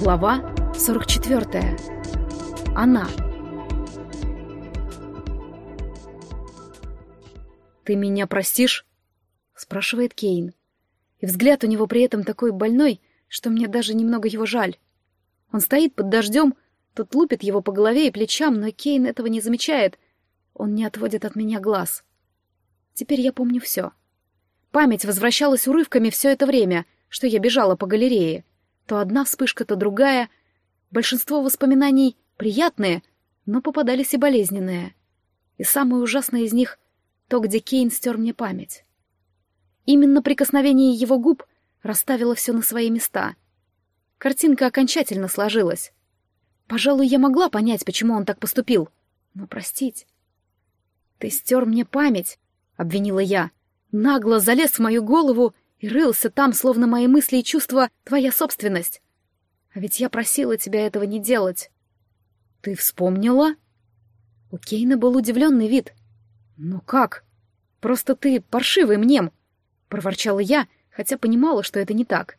Глава 44. Она. «Ты меня простишь?» — спрашивает Кейн. И взгляд у него при этом такой больной, что мне даже немного его жаль. Он стоит под дождем, тут лупит его по голове и плечам, но Кейн этого не замечает. Он не отводит от меня глаз. Теперь я помню все. Память возвращалась урывками все это время, что я бежала по галерее. То одна вспышка, то другая. Большинство воспоминаний приятные, но попадались и болезненные. И самое ужасное из них — то, где Кейн стер мне память. Именно прикосновение его губ расставило все на свои места. Картинка окончательно сложилась. Пожалуй, я могла понять, почему он так поступил. Но простить... «Ты стер мне память», — обвинила я. Нагло залез в мою голову и рылся там, словно мои мысли и чувства — твоя собственность. А ведь я просила тебя этого не делать. Ты вспомнила? У Кейна был удивленный вид. Ну как? Просто ты паршивый мнем, — проворчала я, хотя понимала, что это не так.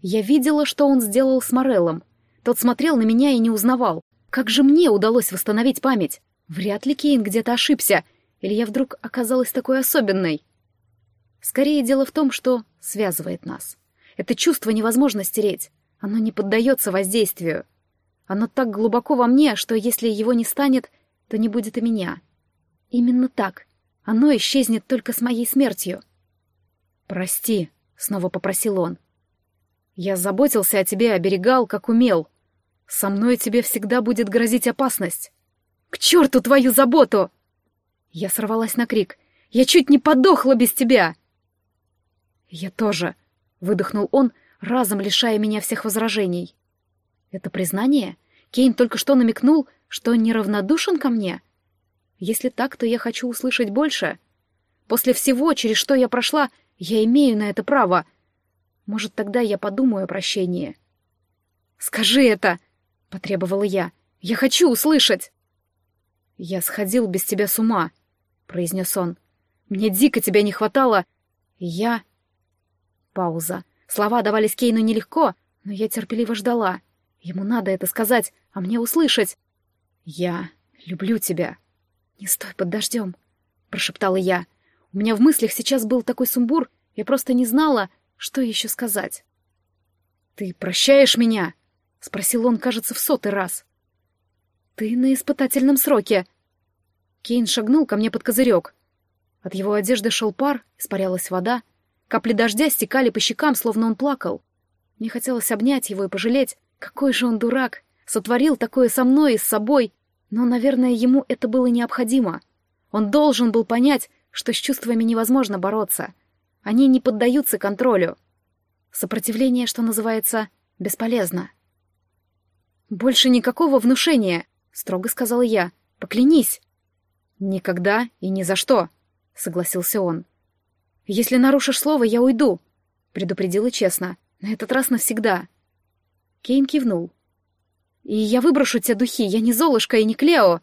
Я видела, что он сделал с Мореллом. Тот смотрел на меня и не узнавал. Как же мне удалось восстановить память? Вряд ли Кейн где-то ошибся, или я вдруг оказалась такой особенной. Скорее дело в том, что связывает нас. Это чувство невозможно стереть. Оно не поддается воздействию. Оно так глубоко во мне, что если его не станет, то не будет и меня. Именно так. Оно исчезнет только с моей смертью. «Прости», — снова попросил он. «Я заботился о тебе, оберегал, как умел. Со мной тебе всегда будет грозить опасность». «К черту твою заботу!» Я сорвалась на крик. «Я чуть не подохла без тебя!» «Я тоже», — выдохнул он, разом лишая меня всех возражений. «Это признание? Кейн только что намекнул, что неравнодушен ко мне? Если так, то я хочу услышать больше. После всего, через что я прошла, я имею на это право. Может, тогда я подумаю о прощении». «Скажи это!» — потребовала я. «Я хочу услышать!» «Я сходил без тебя с ума», — произнес он. «Мне дико тебя не хватало, я...» Пауза. Слова давались Кейну нелегко, но я терпеливо ждала. Ему надо это сказать, а мне услышать. «Я люблю тебя». «Не стой под дождем», — прошептала я. У меня в мыслях сейчас был такой сумбур, я просто не знала, что еще сказать. «Ты прощаешь меня?» — спросил он, кажется, в сотый раз. «Ты на испытательном сроке». Кейн шагнул ко мне под козырек. От его одежды шел пар, испарялась вода. Капли дождя стекали по щекам, словно он плакал. Мне хотелось обнять его и пожалеть, какой же он дурак, сотворил такое со мной и с собой. Но, наверное, ему это было необходимо. Он должен был понять, что с чувствами невозможно бороться. Они не поддаются контролю. Сопротивление, что называется, бесполезно. «Больше никакого внушения», — строго сказала я. «Поклянись». «Никогда и ни за что», — согласился он. «Если нарушишь слово, я уйду», — предупредила честно. «На этот раз навсегда». Кейн кивнул. «И я выброшу те духи, я не Золушка и не Клео».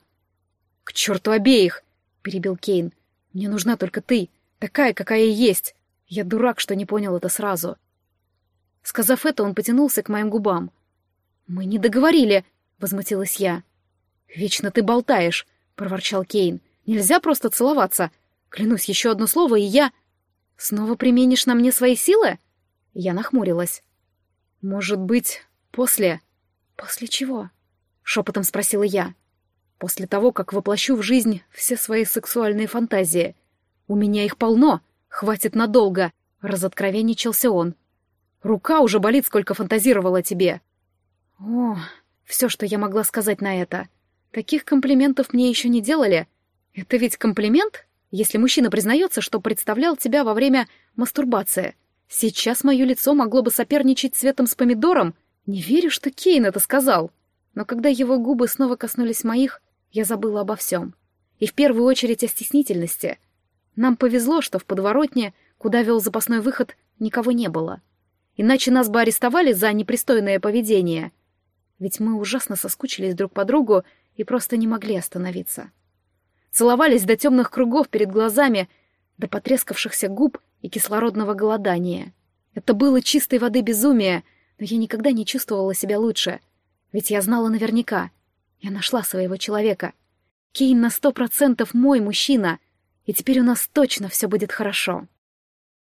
«К черту обеих!» — перебил Кейн. «Мне нужна только ты, такая, какая есть. Я дурак, что не понял это сразу». Сказав это, он потянулся к моим губам. «Мы не договорили», — возмутилась я. «Вечно ты болтаешь», — проворчал Кейн. «Нельзя просто целоваться. Клянусь, еще одно слово, и я...» «Снова применишь на мне свои силы?» Я нахмурилась. «Может быть, после...» «После чего?» — шепотом спросила я. «После того, как воплощу в жизнь все свои сексуальные фантазии. У меня их полно, хватит надолго», — разоткровенничался он. «Рука уже болит, сколько фантазировала тебе». О, все, что я могла сказать на это. Таких комплиментов мне еще не делали. Это ведь комплимент? Если мужчина признается, что представлял тебя во время мастурбации. Сейчас мое лицо могло бы соперничать цветом с помидором. Не верю, что Кейн это сказал. Но когда его губы снова коснулись моих, я забыла обо всем. И в первую очередь о стеснительности. Нам повезло, что в подворотне, куда вел запасной выход, никого не было. Иначе нас бы арестовали за непристойное поведение. Ведь мы ужасно соскучились друг по другу и просто не могли остановиться целовались до темных кругов перед глазами, до потрескавшихся губ и кислородного голодания. Это было чистой воды безумие, Но я никогда не чувствовала себя лучше. Ведь я знала наверняка. Я нашла своего человека. Кейн на сто процентов мой мужчина. И теперь у нас точно все будет хорошо.